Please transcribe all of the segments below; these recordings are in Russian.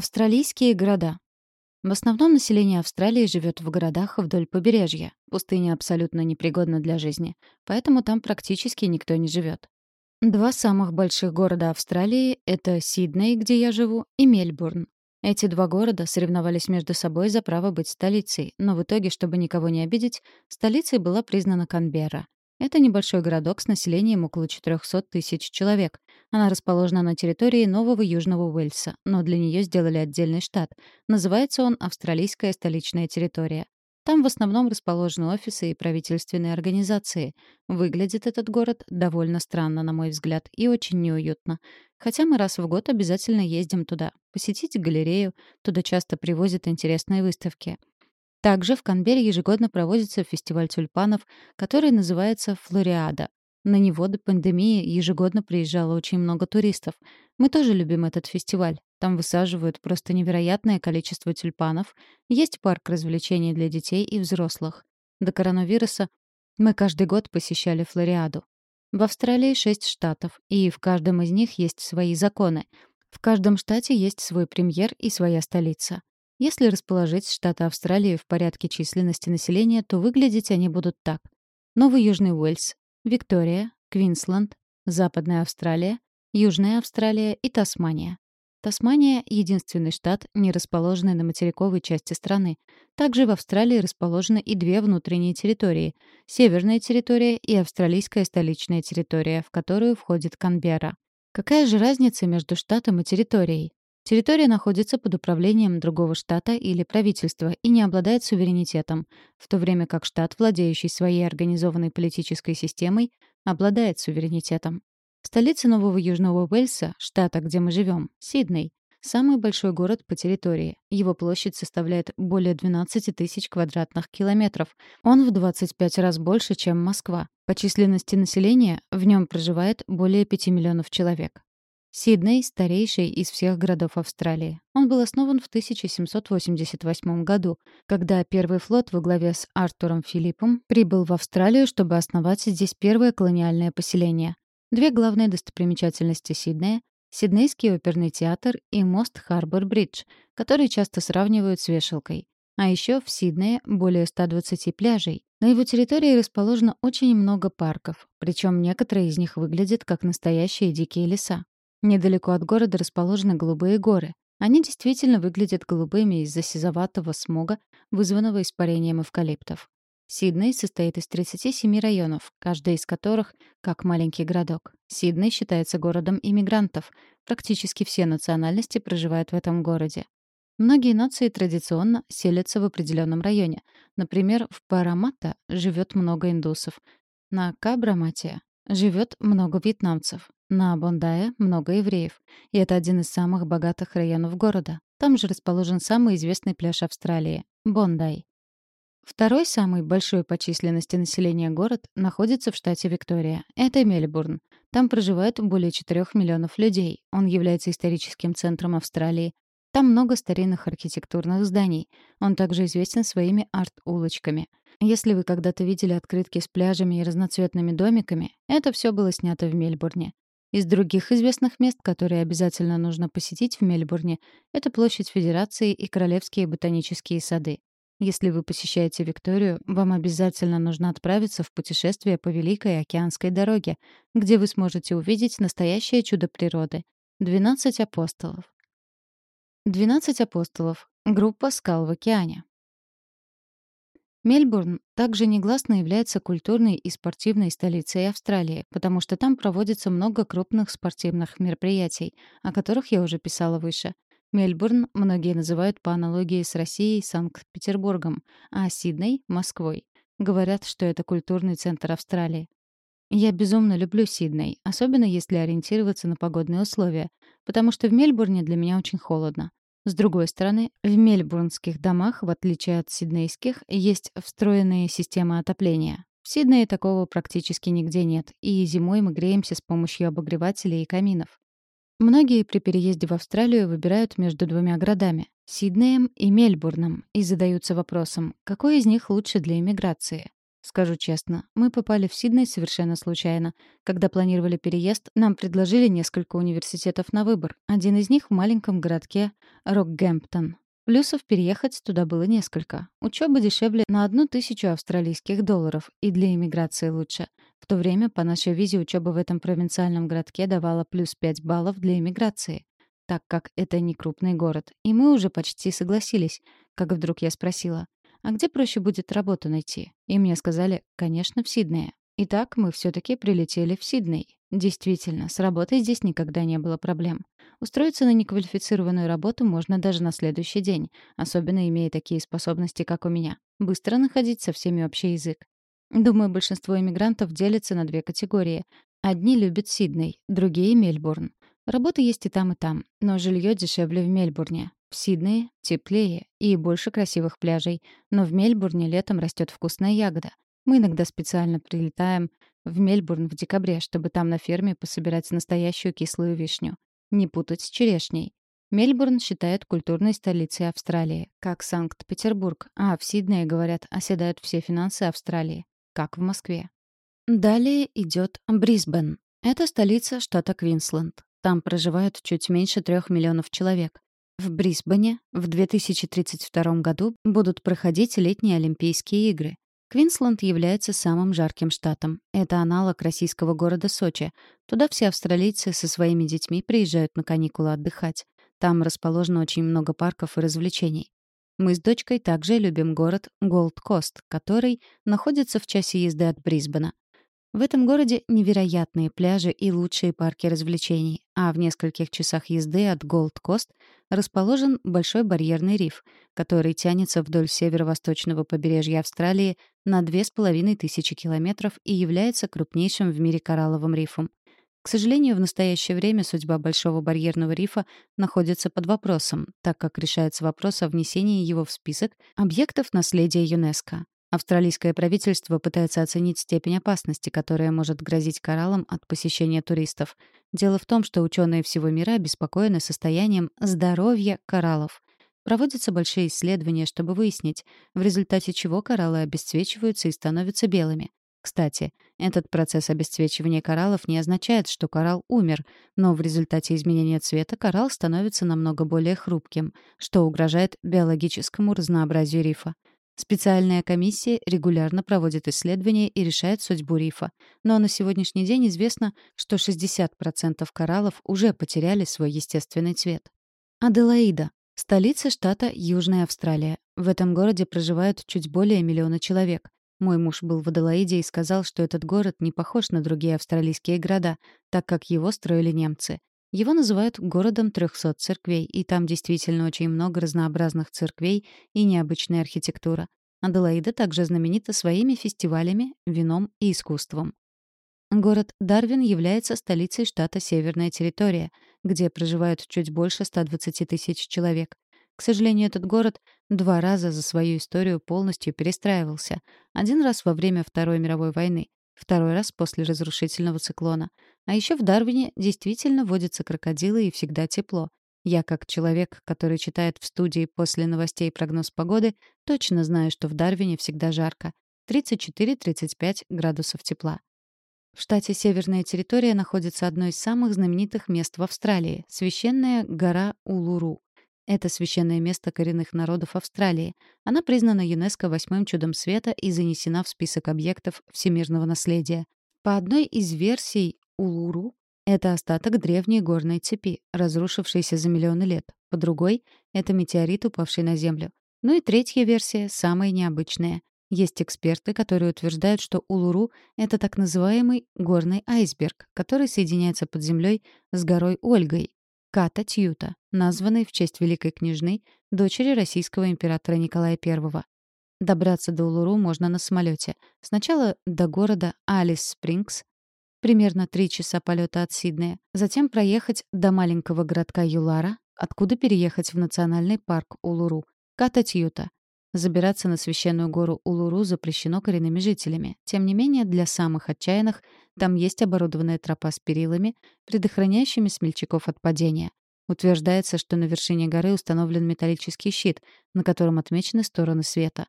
Австралийские города. В основном население Австралии живет в городах вдоль побережья. Пустыня абсолютно непригодна для жизни, поэтому там практически никто не живет. Два самых больших города Австралии — это Сидней, где я живу, и Мельбурн. Эти два города соревновались между собой за право быть столицей, но в итоге, чтобы никого не обидеть, столицей была признана Канберра. Это небольшой городок с населением около 400 тысяч человек. Она расположена на территории Нового Южного Уэльса, но для нее сделали отдельный штат. Называется он Австралийская столичная территория. Там в основном расположены офисы и правительственные организации. Выглядит этот город довольно странно, на мой взгляд, и очень неуютно. Хотя мы раз в год обязательно ездим туда. Посетить галерею, туда часто привозят интересные выставки. Также в Канберре ежегодно проводится фестиваль тюльпанов, который называется «Флориада». На него до пандемии ежегодно приезжало очень много туристов. Мы тоже любим этот фестиваль. Там высаживают просто невероятное количество тюльпанов. Есть парк развлечений для детей и взрослых. До коронавируса мы каждый год посещали Флориаду. В Австралии шесть штатов, и в каждом из них есть свои законы. В каждом штате есть свой премьер и своя столица. Если расположить штаты Австралии в порядке численности населения, то выглядеть они будут так. Новый Южный Уэльс, Виктория, Квинсленд, Западная Австралия, Южная Австралия и Тасмания. Тасмания — единственный штат, не расположенный на материковой части страны. Также в Австралии расположены и две внутренние территории — Северная территория и Австралийская столичная территория, в которую входит Канберра. Какая же разница между штатом и территорией? Территория находится под управлением другого штата или правительства и не обладает суверенитетом, в то время как штат, владеющий своей организованной политической системой, обладает суверенитетом. Столица Нового Южного Уэльса, штата, где мы живем, Сидней, самый большой город по территории. Его площадь составляет более 12 тысяч квадратных километров. Он в 25 раз больше, чем Москва. По численности населения в нем проживает более 5 миллионов человек. Сидней — старейший из всех городов Австралии. Он был основан в 1788 году, когда первый флот во главе с Артуром Филиппом прибыл в Австралию, чтобы основать здесь первое колониальное поселение. Две главные достопримечательности Сиднея — Сиднейский оперный театр и мост Харбор-Бридж, который часто сравнивают с вешалкой. А еще в Сиднее более 120 пляжей. На его территории расположено очень много парков, причем некоторые из них выглядят как настоящие дикие леса. Недалеко от города расположены голубые горы. Они действительно выглядят голубыми из-за сизоватого смога, вызванного испарением эвкалиптов. Сидней состоит из 37 районов, каждый из которых как маленький городок. Сидней считается городом иммигрантов. Практически все национальности проживают в этом городе. Многие нации традиционно селятся в определенном районе. Например, в Парамата живет много индусов. На Кабрамате живет много вьетнамцев. На Бондае много евреев, и это один из самых богатых районов города. Там же расположен самый известный пляж Австралии — Бондай. Второй самый большой по численности населения город находится в штате Виктория. Это Мельбурн. Там проживает более 4 миллионов людей. Он является историческим центром Австралии. Там много старинных архитектурных зданий. Он также известен своими арт-улочками. Если вы когда-то видели открытки с пляжами и разноцветными домиками, это все было снято в Мельбурне. Из других известных мест, которые обязательно нужно посетить в Мельбурне, это площадь Федерации и Королевские ботанические сады. Если вы посещаете Викторию, вам обязательно нужно отправиться в путешествие по Великой океанской дороге, где вы сможете увидеть настоящее чудо природы — 12 апостолов. 12 апостолов — группа скал в океане. Мельбурн также негласно является культурной и спортивной столицей Австралии, потому что там проводится много крупных спортивных мероприятий, о которых я уже писала выше. Мельбурн многие называют по аналогии с Россией Санкт-Петербургом, а Сидней — Москвой. Говорят, что это культурный центр Австралии. Я безумно люблю Сидней, особенно если ориентироваться на погодные условия, потому что в Мельбурне для меня очень холодно. С другой стороны, в мельбурнских домах, в отличие от сиднейских, есть встроенные системы отопления. В Сиднее такого практически нигде нет, и зимой мы греемся с помощью обогревателей и каминов. Многие при переезде в Австралию выбирают между двумя городами — Сиднеем и Мельбурном, и задаются вопросом, какой из них лучше для иммиграции. Скажу честно, мы попали в Сидней совершенно случайно. Когда планировали переезд, нам предложили несколько университетов на выбор. Один из них в маленьком городке Рокгемптон. Плюсов переехать туда было несколько. Учеба дешевле на одну тысячу австралийских долларов, и для иммиграции лучше. В то время по нашей визе учеба в этом провинциальном городке давала плюс 5 баллов для иммиграции, так как это не крупный город. И мы уже почти согласились, как вдруг я спросила, а где проще будет работу найти? И мне сказали, конечно, в Сиднее. Итак, мы все таки прилетели в Сидней. Действительно, с работой здесь никогда не было проблем. Устроиться на неквалифицированную работу можно даже на следующий день, особенно имея такие способности, как у меня. Быстро находить со всеми общий язык. Думаю, большинство иммигрантов делятся на две категории. Одни любят Сидней, другие — Мельбурн. Работа есть и там, и там, но жилье дешевле в Мельбурне. В Сиднее теплее и больше красивых пляжей, но в Мельбурне летом растет вкусная ягода. Мы иногда специально прилетаем в Мельбурн в декабре, чтобы там на ферме пособирать настоящую кислую вишню. Не путать с черешней. Мельбурн считают культурной столицей Австралии, как Санкт-Петербург, а в Сиднее, говорят, оседают все финансы Австралии, как в Москве. Далее идет Брисбен. Это столица штата Квинсленд. Там проживают чуть меньше трех миллионов человек. В Брисбене в 2032 году будут проходить летние Олимпийские игры. Квинсленд является самым жарким штатом. Это аналог российского города Сочи. Туда все австралийцы со своими детьми приезжают на каникулы отдыхать. Там расположено очень много парков и развлечений. Мы с дочкой также любим город Голд-Кост, который находится в часе езды от Брисбена. В этом городе невероятные пляжи и лучшие парки развлечений, а в нескольких часах езды от Голд-Кост расположен большой барьерный риф, который тянется вдоль северо-восточного побережья Австралии на 2500 километров и является крупнейшим в мире коралловым рифом. К сожалению, в настоящее время судьба Большого барьерного рифа находится под вопросом, так как решается вопрос о внесении его в список объектов наследия ЮНЕСКО. Австралийское правительство пытается оценить степень опасности, которая может грозить кораллам от посещения туристов. Дело в том, что ученые всего мира обеспокоены состоянием здоровья кораллов. Проводятся большие исследования, чтобы выяснить, в результате чего кораллы обесцвечиваются и становятся белыми. Кстати, этот процесс обесцвечивания кораллов не означает, что коралл умер, но в результате изменения цвета коралл становится намного более хрупким, что угрожает биологическому разнообразию рифа. Специальная комиссия регулярно проводит исследования и решает судьбу рифа. Но на сегодняшний день известно, что 60% кораллов уже потеряли свой естественный цвет. Аделаида — столица штата Южная Австралия. В этом городе проживают чуть более миллиона человек. Мой муж был в Аделаиде и сказал, что этот город не похож на другие австралийские города, так как его строили немцы. Его называют городом 300 церквей, и там действительно очень много разнообразных церквей и необычная архитектура. Аделаида также знаменита своими фестивалями, вином и искусством. Город Дарвин является столицей штата Северная территория, где проживают чуть больше 120 тысяч человек. К сожалению, этот город два раза за свою историю полностью перестраивался. Один раз во время Второй мировой войны, второй раз после разрушительного циклона. А еще в Дарвине действительно водятся крокодилы и всегда тепло. Я, как человек, который читает в студии после новостей прогноз погоды, точно знаю, что в Дарвине всегда жарко. 34-35 градусов тепла. В штате Северная территория находится одно из самых знаменитых мест в Австралии — священная гора Улуру. Это священное место коренных народов Австралии. Она признана ЮНЕСКО восьмым чудом света и занесена в список объектов всемирного наследия. По одной из версий, Улуру — это остаток древней горной цепи, разрушившейся за миллионы лет. По другой — это метеорит, упавший на Землю. Ну и третья версия, самая необычная. Есть эксперты, которые утверждают, что Улуру — это так называемый горный айсберг, который соединяется под землей с горой Ольгой, Ката Тьюта, названной в честь великой княжны, дочери российского императора Николая I. Добраться до Улуру можно на самолете. Сначала до города Алис-Спрингс, примерно 3 часа полета от Сиднея, затем проехать до маленького городка Юлара, откуда переехать в национальный парк Улуру, Ката Тьюта. Забираться на священную гору Улуру запрещено коренными жителями. Тем не менее, для самых отчаянных там есть оборудованная тропа с перилами, предохраняющими смельчаков от падения. Утверждается, что на вершине горы установлен металлический щит, на котором отмечены стороны света.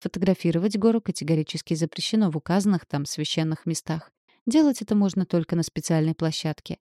Фотографировать гору категорически запрещено в указанных там священных местах. Делать это можно только на специальной площадке.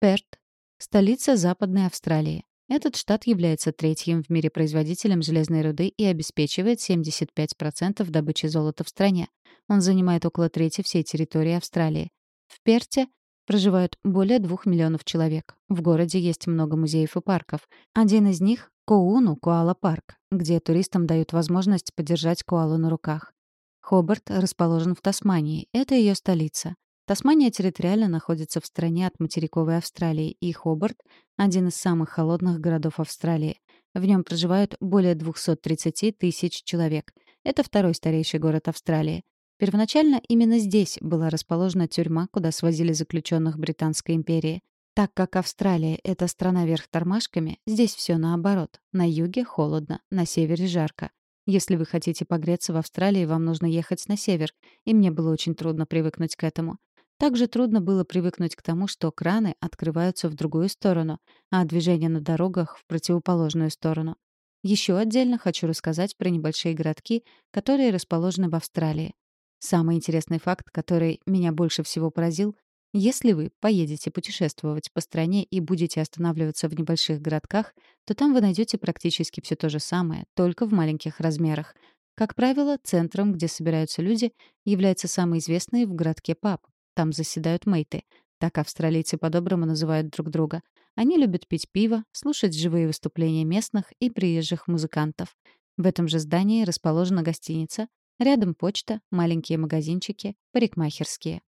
Перт — столица Западной Австралии. Этот штат является третьим в мире производителем железной руды и обеспечивает 75% добычи золота в стране. Он занимает около трети всей территории Австралии. В Перте проживают более двух миллионов человек. В городе есть много музеев и парков. Один из них — Коуну Коала Парк, где туристам дают возможность подержать коалу на руках. Хобарт расположен в Тасмании. Это ее столица. Тасмания территориально находится в стороне от материковой Австралии, и Хобарт — один из самых холодных городов Австралии. В нем проживают более 230 тысяч человек. Это второй старейший город Австралии. Первоначально именно здесь была расположена тюрьма, куда свозили заключенных Британской империи. Так как Австралия — это страна вверх тормашками, здесь все наоборот. На юге холодно, на севере жарко. Если вы хотите погреться в Австралии, вам нужно ехать на север, и мне было очень трудно привыкнуть к этому. Также трудно было привыкнуть к тому, что краны открываются в другую сторону, а движение на дорогах — в противоположную сторону. Еще отдельно хочу рассказать про небольшие городки, которые расположены в Австралии. Самый интересный факт, который меня больше всего поразил, если вы поедете путешествовать по стране и будете останавливаться в небольших городках, то там вы найдете практически все то же самое, только в маленьких размерах. Как правило, центром, где собираются люди, является самый известный в городке паб. Там заседают мейты. Так австралийцы по-доброму называют друг друга. Они любят пить пиво, слушать живые выступления местных и приезжих музыкантов. В этом же здании расположена гостиница, рядом почта, маленькие магазинчики, парикмахерские.